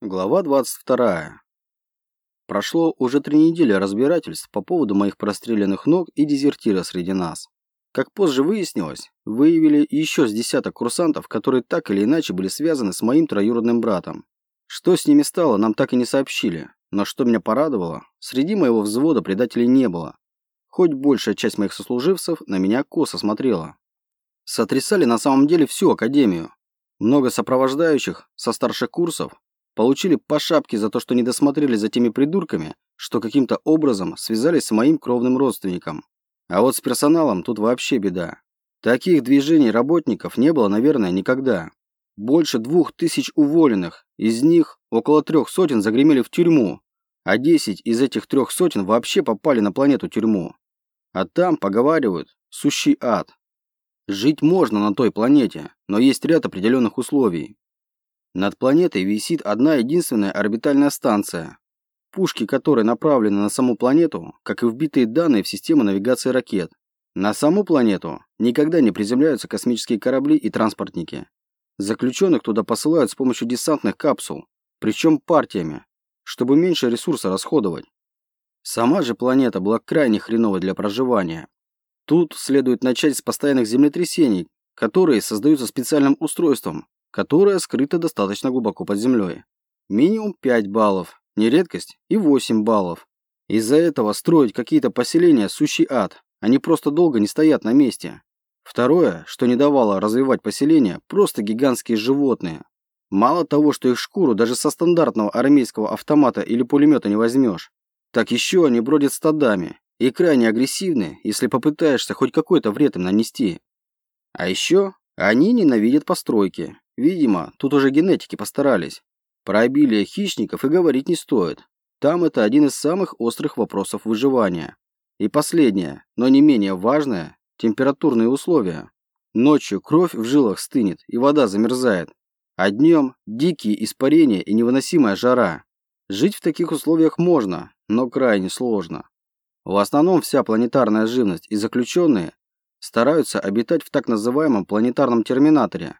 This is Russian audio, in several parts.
Глава 22. Прошло уже три недели разбирательств по поводу моих простреленных ног и дезертира среди нас. Как позже выяснилось, выявили еще с десяток курсантов, которые так или иначе были связаны с моим троюродным братом. Что с ними стало, нам так и не сообщили, но что меня порадовало, среди моего взвода предателей не было. Хоть большая часть моих сослуживцев на меня косо смотрела. Сотрясали на самом деле всю академию. Много сопровождающих со старших курсов Получили по шапке за то, что не досмотрели за теми придурками, что каким-то образом связались с моим кровным родственником. А вот с персоналом тут вообще беда. Таких движений работников не было, наверное, никогда. Больше двух тысяч уволенных, из них около трех сотен загремели в тюрьму, а десять из этих трех сотен вообще попали на планету тюрьму. А там, поговаривают, сущий ад. Жить можно на той планете, но есть ряд определенных условий. Над планетой висит одна единственная орбитальная станция, пушки которой направлены на саму планету, как и вбитые данные в систему навигации ракет. На саму планету никогда не приземляются космические корабли и транспортники. Заключенных туда посылают с помощью десантных капсул, причем партиями, чтобы меньше ресурса расходовать. Сама же планета была крайне хреновой для проживания. Тут следует начать с постоянных землетрясений, которые создаются специальным устройством, которая скрыта достаточно глубоко под землей. Минимум 5 баллов, не редкость и 8 баллов. Из-за этого строить какие-то поселения – сущий ад, они просто долго не стоят на месте. Второе, что не давало развивать поселения, просто гигантские животные. Мало того, что их шкуру даже со стандартного армейского автомата или пулемета не возьмешь, так еще они бродят стадами и крайне агрессивны, если попытаешься хоть какой-то вред им нанести. А еще они ненавидят постройки, Видимо, тут уже генетики постарались. Про обилие хищников и говорить не стоит. Там это один из самых острых вопросов выживания. И последнее, но не менее важное – температурные условия. Ночью кровь в жилах стынет и вода замерзает. А днем – дикие испарения и невыносимая жара. Жить в таких условиях можно, но крайне сложно. В основном вся планетарная живность и заключенные стараются обитать в так называемом планетарном терминаторе,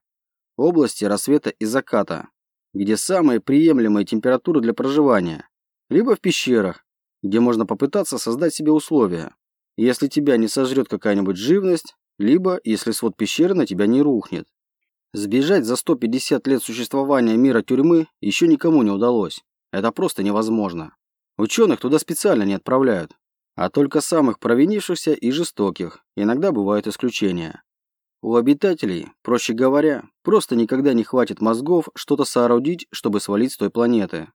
области рассвета и заката, где самые приемлемые температуры для проживания, либо в пещерах, где можно попытаться создать себе условия, если тебя не сожрет какая-нибудь живность, либо если свод пещеры на тебя не рухнет. Сбежать за 150 лет существования мира тюрьмы еще никому не удалось. Это просто невозможно. Ученых туда специально не отправляют, а только самых провинившихся и жестоких, иногда бывают исключения. У обитателей, проще говоря, просто никогда не хватит мозгов что-то соорудить, чтобы свалить с той планеты.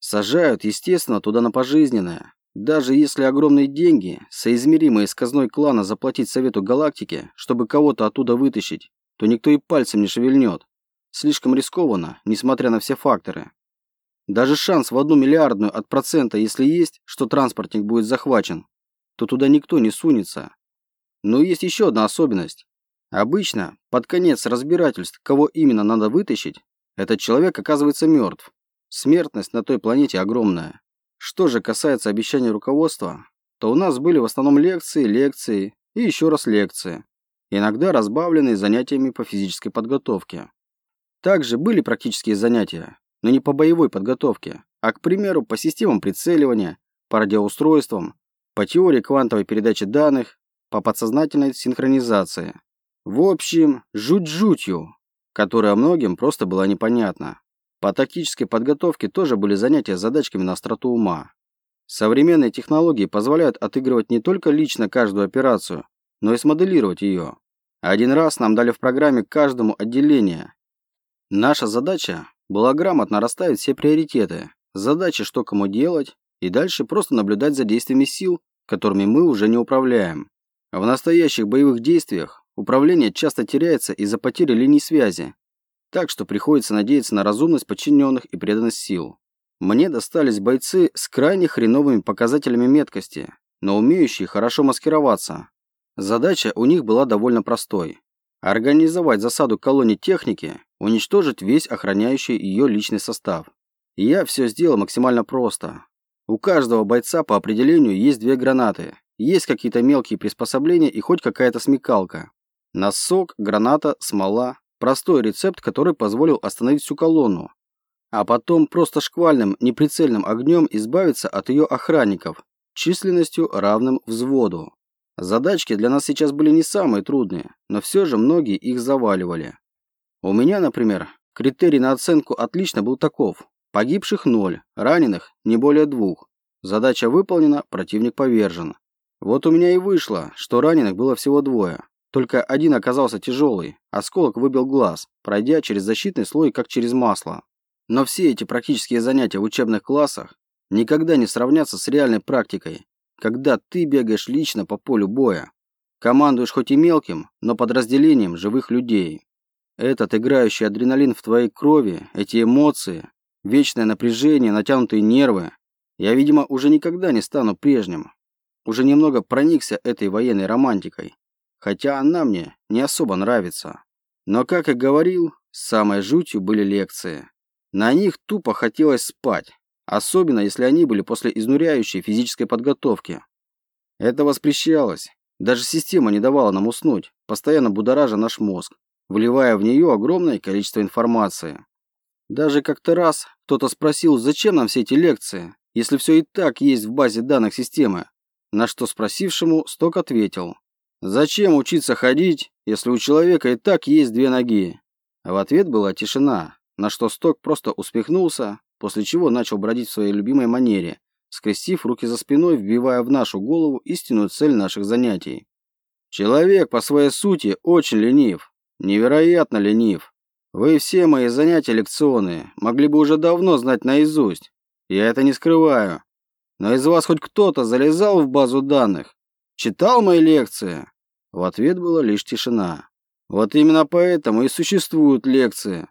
Сажают, естественно, туда на пожизненное. Даже если огромные деньги, соизмеримые с казной клана, заплатить Совету Галактики, чтобы кого-то оттуда вытащить, то никто и пальцем не шевельнет. Слишком рискованно, несмотря на все факторы. Даже шанс в одну миллиардную от процента, если есть, что транспортник будет захвачен, то туда никто не сунется. Но есть еще одна особенность. Обычно, под конец разбирательств, кого именно надо вытащить, этот человек оказывается мертв. Смертность на той планете огромная. Что же касается обещаний руководства, то у нас были в основном лекции, лекции и еще раз лекции, иногда разбавленные занятиями по физической подготовке. Также были практические занятия, но не по боевой подготовке, а, к примеру, по системам прицеливания, по радиоустройствам, по теории квантовой передачи данных, по подсознательной синхронизации. В общем, жуть жутью, которая многим просто была непонятна. По тактической подготовке тоже были занятия с задачками на остроту ума. Современные технологии позволяют отыгрывать не только лично каждую операцию, но и смоделировать ее. Один раз нам дали в программе каждому отделение. Наша задача была грамотно расставить все приоритеты, задачи, что кому делать, и дальше просто наблюдать за действиями сил, которыми мы уже не управляем. В настоящих боевых действиях Управление часто теряется из-за потери линий связи, так что приходится надеяться на разумность подчиненных и преданность сил. Мне достались бойцы с крайне хреновыми показателями меткости, но умеющие хорошо маскироваться. Задача у них была довольно простой. Организовать засаду колонии техники, уничтожить весь охраняющий ее личный состав. Я все сделал максимально просто. У каждого бойца по определению есть две гранаты, есть какие-то мелкие приспособления и хоть какая-то смекалка. Носок, граната, смола. Простой рецепт, который позволил остановить всю колонну. а потом просто шквальным неприцельным огнем избавиться от ее охранников численностью равным взводу. Задачки для нас сейчас были не самые трудные, но все же многие их заваливали. У меня, например, критерий на оценку «отлично» был таков. Погибших ноль, раненых не более двух. Задача выполнена, противник повержен. Вот у меня и вышло, что раненых было всего двое. Только один оказался тяжелый, осколок выбил глаз, пройдя через защитный слой, как через масло. Но все эти практические занятия в учебных классах никогда не сравнятся с реальной практикой, когда ты бегаешь лично по полю боя. Командуешь хоть и мелким, но подразделением живых людей. Этот играющий адреналин в твоей крови, эти эмоции, вечное напряжение, натянутые нервы. Я, видимо, уже никогда не стану прежним. Уже немного проникся этой военной романтикой. Хотя она мне не особо нравится. Но, как и говорил, самой жутью были лекции. На них тупо хотелось спать. Особенно, если они были после изнуряющей физической подготовки. Это воспрещалось. Даже система не давала нам уснуть, постоянно будоража наш мозг, вливая в нее огромное количество информации. Даже как-то раз кто-то спросил, зачем нам все эти лекции, если все и так есть в базе данных системы. На что спросившему Сток ответил, зачем учиться ходить, если у человека и так есть две ноги? В ответ была тишина, на что Сток просто усмехнулся, после чего начал бродить в своей любимой манере, скрестив руки за спиной, вбивая в нашу голову истинную цель наших занятий. Человек по своей сути очень ленив, невероятно ленив. Вы все мои занятия лекционные могли бы уже давно знать наизусть. Я это не скрываю. Но из вас хоть кто-то залезал в базу данных? Читал мои лекции? В ответ была лишь тишина. Вот именно поэтому и существуют лекции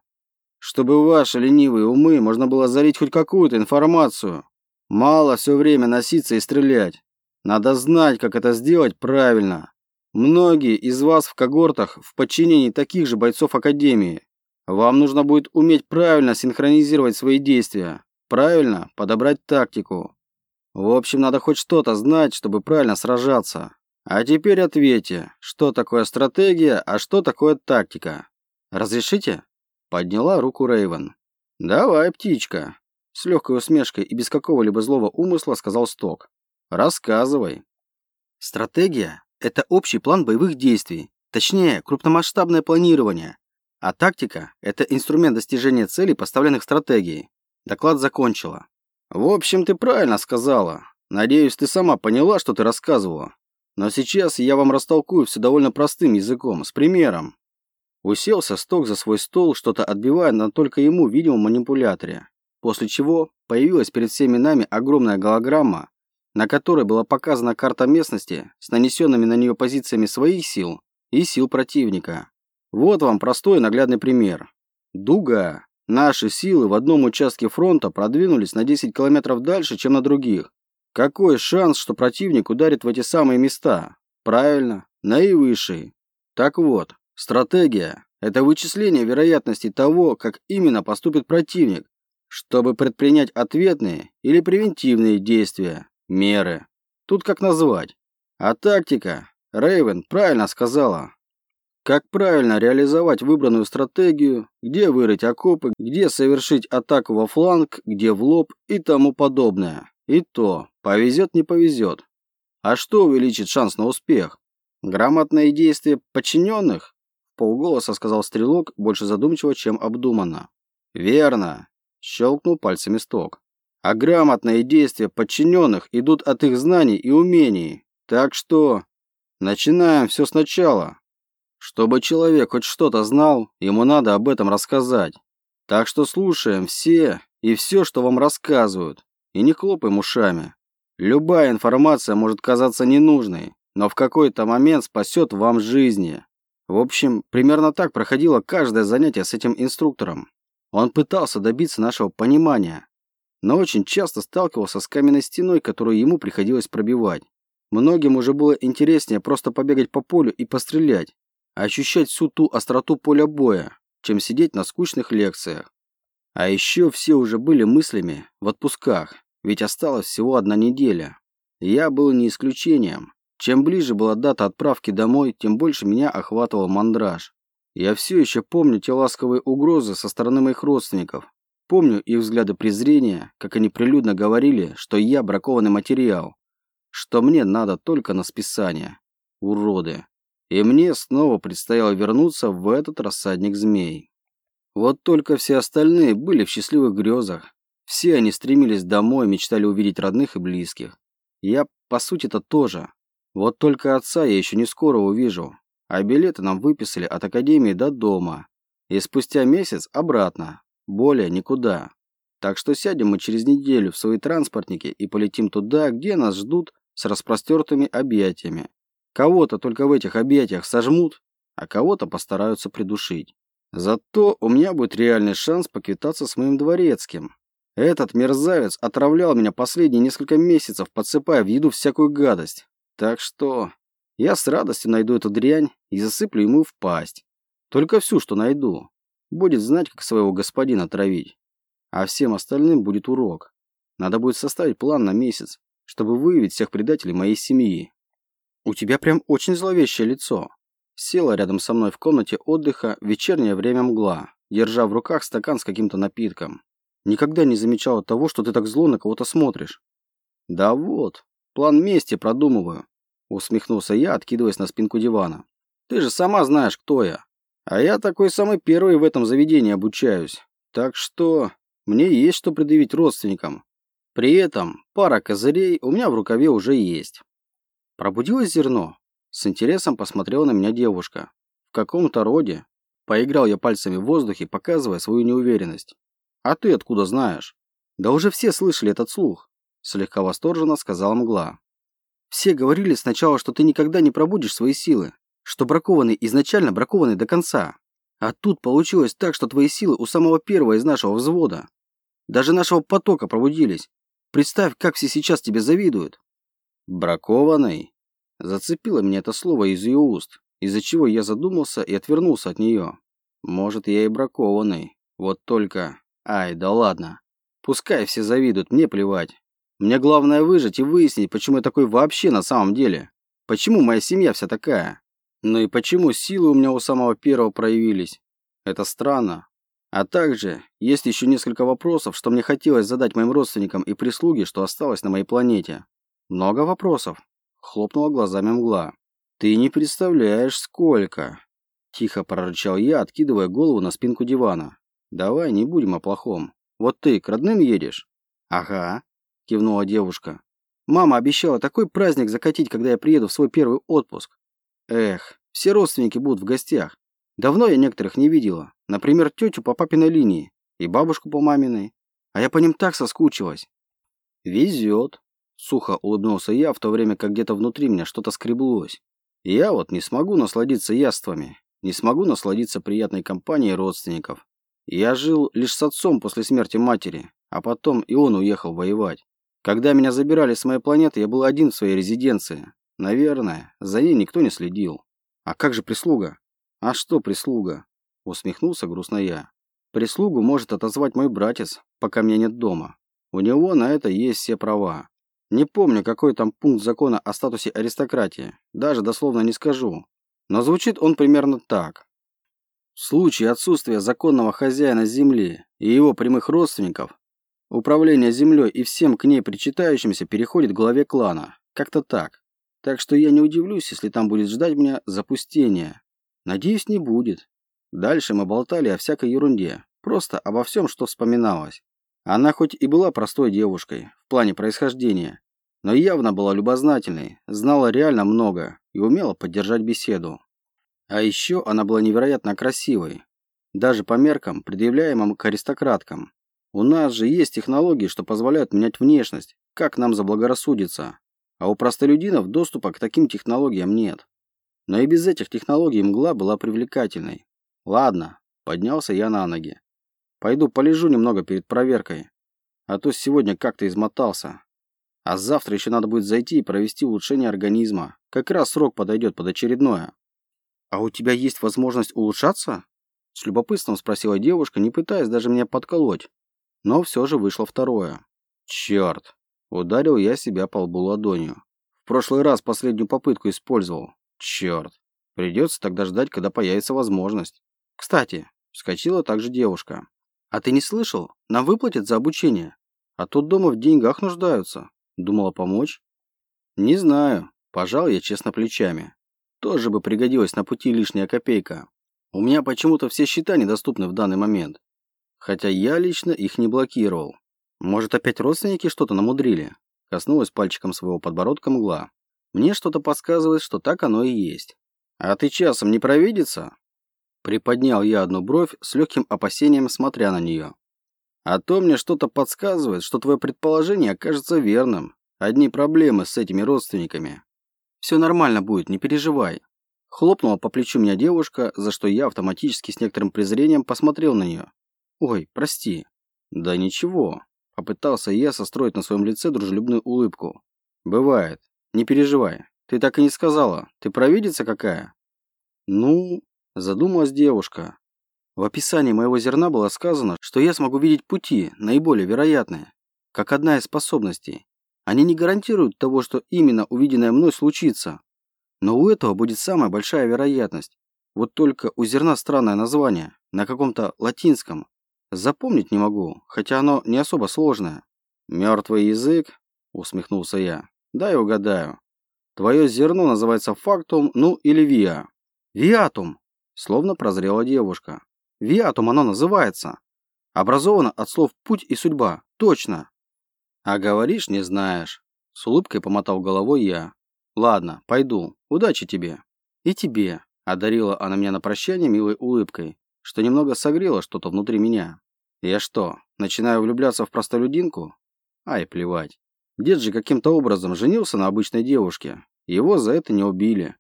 чтобы ваши ленивые умы можно было залить хоть какую-то информацию. Мало все время носиться и стрелять. Надо знать, как это сделать правильно. Многие из вас в когортах в подчинении таких же бойцов Академии. Вам нужно будет уметь правильно синхронизировать свои действия, правильно подобрать тактику. В общем, надо хоть что-то знать, чтобы правильно сражаться. А теперь ответьте, что такое стратегия, а что такое тактика. Разрешите? Подняла руку Рейвен. «Давай, птичка!» С легкой усмешкой и без какого-либо злого умысла сказал Сток. «Рассказывай». Стратегия – это общий план боевых действий, точнее, крупномасштабное планирование. А тактика – это инструмент достижения целей, поставленных стратегией. Доклад закончила. «В общем, ты правильно сказала. Надеюсь, ты сама поняла, что ты рассказывала. Но сейчас я вам растолкую все довольно простым языком, с примером. Уселся Сток за свой стол, что-то отбивая на только ему видимом манипуляторе. После чего появилась перед всеми нами огромная голограмма, на которой была показана карта местности с нанесенными на нее позициями своих сил и сил противника. Вот вам простой наглядный пример. Дуга. Наши силы в одном участке фронта продвинулись на 10 километров дальше, чем на других. Какой шанс, что противник ударит в эти самые места? Правильно, наивысший. Так вот, Стратегия – это вычисление вероятности того, как именно поступит противник, чтобы предпринять ответные или превентивные действия, меры. Тут как назвать. А тактика? Рейвен правильно сказала. Как правильно реализовать выбранную стратегию, где вырыть окопы, где совершить атаку во фланг, где в лоб и тому подобное. И то, повезет не повезет. А что увеличит шанс на успех? Грамотные действия подчиненных? полголоса сказал стрелок, больше задумчиво, чем обдуманно. «Верно!» – щелкнул пальцами сток. «А грамотные действия подчиненных идут от их знаний и умений. Так что начинаем все сначала. Чтобы человек хоть что-то знал, ему надо об этом рассказать. Так что слушаем все и все, что вам рассказывают, и не хлопаем ушами. Любая информация может казаться ненужной, но в какой-то момент спасет вам жизни. В общем, примерно так проходило каждое занятие с этим инструктором. Он пытался добиться нашего понимания, но очень часто сталкивался с каменной стеной, которую ему приходилось пробивать. Многим уже было интереснее просто побегать по полю и пострелять, ощущать всю ту остроту поля боя, чем сидеть на скучных лекциях. А еще все уже были мыслями в отпусках, ведь осталась всего одна неделя. Я был не исключением. Чем ближе была дата отправки домой, тем больше меня охватывал мандраж. Я все еще помню те ласковые угрозы со стороны моих родственников. Помню их взгляды презрения, как они прилюдно говорили, что я бракованный материал, что мне надо только на списание. Уроды. И мне снова предстояло вернуться в этот рассадник змей. Вот только все остальные были в счастливых грезах. Все они стремились домой, мечтали увидеть родных и близких. Я, по сути-то, тоже. Вот только отца я еще не скоро увижу. А билеты нам выписали от академии до дома. И спустя месяц обратно. Более никуда. Так что сядем мы через неделю в свои транспортники и полетим туда, где нас ждут с распростертыми объятиями. Кого-то только в этих объятиях сожмут, а кого-то постараются придушить. Зато у меня будет реальный шанс поквитаться с моим дворецким. Этот мерзавец отравлял меня последние несколько месяцев, подсыпая в еду всякую гадость. Так что я с радостью найду эту дрянь и засыплю ему в пасть. Только всю, что найду. Будет знать, как своего господина травить. А всем остальным будет урок. Надо будет составить план на месяц, чтобы выявить всех предателей моей семьи. У тебя прям очень зловещее лицо. Села рядом со мной в комнате отдыха в вечернее время мгла, держа в руках стакан с каким-то напитком. Никогда не замечала того, что ты так зло на кого-то смотришь. Да вот, план мести продумываю. Усмехнулся я, откидываясь на спинку дивана. Ты же сама знаешь, кто я. А я такой самый первый в этом заведении обучаюсь. Так что мне есть что предъявить родственникам. При этом пара козырей у меня в рукаве уже есть. Пробудилось зерно. С интересом посмотрела на меня девушка. В каком-то роде. Поиграл я пальцами в воздухе, показывая свою неуверенность. А ты откуда знаешь? Да уже все слышали этот слух. Слегка восторженно сказала мгла. Все говорили сначала, что ты никогда не пробудишь свои силы, что бракованный изначально бракованный до конца. А тут получилось так, что твои силы у самого первого из нашего взвода. Даже нашего потока пробудились. Представь, как все сейчас тебе завидуют. Бракованный? Зацепило меня это слово из ее уст, из-за чего я задумался и отвернулся от нее. Может, я и бракованный. Вот только... Ай, да ладно. Пускай все завидуют, мне плевать. Мне главное выжить и выяснить, почему я такой вообще на самом деле. Почему моя семья вся такая. Ну и почему силы у меня у самого первого проявились? Это странно. А также есть еще несколько вопросов, что мне хотелось задать моим родственникам и прислуге, что осталось на моей планете. Много вопросов. Хлопнула глазами мгла. Ты не представляешь, сколько. Тихо прорычал я, откидывая голову на спинку дивана. Давай не будем о плохом. Вот ты к родным едешь? Ага, кивнула девушка. Мама обещала такой праздник закатить, когда я приеду в свой первый отпуск. Эх, все родственники будут в гостях. Давно я некоторых не видела. Например, тетю по папиной линии и бабушку по маминой. А я по ним так соскучилась. Везет. Сухо улыбнулся я, в то время как где-то внутри меня что-то скреблось. Я вот не смогу насладиться яствами, не смогу насладиться приятной компанией родственников. Я жил лишь с отцом после смерти матери, а потом и он уехал воевать. Когда меня забирали с моей планеты, я был один в своей резиденции, Наверное, за ней никто не следил. А как же прислуга? А что прислуга? Усмехнулся грустно я. Прислугу может отозвать мой братец, пока меня нет дома. У него на это есть все права. Не помню, какой там пункт закона о статусе аристократии. Даже дословно не скажу. Но звучит он примерно так. В случае отсутствия законного хозяина земли и его прямых родственников, управление землей и всем к ней причитающимся переходит к главе клана. Как-то так. Так что я не удивлюсь, если там будет ждать меня запустение. Надеюсь, не будет. Дальше мы болтали о всякой ерунде. Просто обо всем, что вспоминалось. Она хоть и была простой девушкой в плане происхождения, но явно была любознательной, знала реально много и умела поддержать беседу. А еще она была невероятно красивой, даже по меркам, предъявляемым к аристократкам. У нас же есть технологии, что позволяют менять внешность, как нам заблагорассудится. А у простолюдинов доступа к таким технологиям нет. Но и без этих технологий мгла была привлекательной. Ладно, поднялся я на ноги. Пойду полежу немного перед проверкой. А то сегодня как-то измотался. А завтра еще надо будет зайти и провести улучшение организма. Как раз срок подойдет под очередное. А у тебя есть возможность улучшаться? С любопытством спросила девушка, не пытаясь даже меня подколоть. Но все же вышло второе. Черт. Ударил я себя по лбу ладонью. В прошлый раз последнюю попытку использовал. Черт. Придется тогда ждать, когда появится возможность. Кстати, вскочила также девушка. А ты не слышал? Нам выплатят за обучение. А тут дома в деньгах нуждаются. Думала помочь? Не знаю. Пожал я честно плечами. Тоже бы пригодилась на пути лишняя копейка. У меня почему-то все счета недоступны в данный момент. Хотя я лично их не блокировал. Может, опять родственники что-то намудрили? Коснулась пальчиком своего подбородка мгла. Мне что-то подсказывает, что так оно и есть. А ты часом не провидится? Приподнял я одну бровь с легким опасением, смотря на нее. А то мне что-то подсказывает, что твое предположение окажется верным. Одни проблемы с этими родственниками. Все нормально будет, не переживай. Хлопнула по плечу меня девушка, за что я автоматически с некоторым презрением посмотрел на нее. Ой, прости. Да ничего. Попытался я состроить на своем лице дружелюбную улыбку. Бывает. Не переживай. Ты так и не сказала. Ты провидица какая? Ну, Задумалась девушка. В описании моего зерна было сказано, что я смогу видеть пути, наиболее вероятные, как одна из способностей. Они не гарантируют того, что именно увиденное мной случится. Но у этого будет самая большая вероятность. Вот только у зерна странное название, на каком-то латинском. Запомнить не могу, хотя оно не особо сложное. «Мертвый язык?» – усмехнулся я. «Дай угадаю. Твое зерно называется фактум, ну или виа». «Виатум!» Словно прозрела девушка. Виатум оно называется. Образовано от слов «путь» и «судьба». Точно. А говоришь, не знаешь. С улыбкой помотал головой я. Ладно, пойду. Удачи тебе. И тебе. Одарила она меня на прощание милой улыбкой, что немного согрело что-то внутри меня. Я что, начинаю влюбляться в простолюдинку? Ай, плевать. Дед же каким-то образом женился на обычной девушке. Его за это не убили.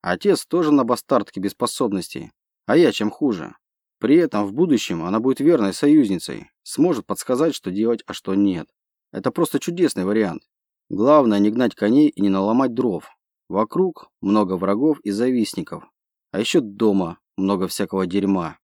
Отец тоже на бастардке без способностей. А я чем хуже? При этом в будущем она будет верной союзницей, сможет подсказать, что делать, а что нет. Это просто чудесный вариант. Главное не гнать коней и не наломать дров. Вокруг много врагов и завистников. А еще дома много всякого дерьма.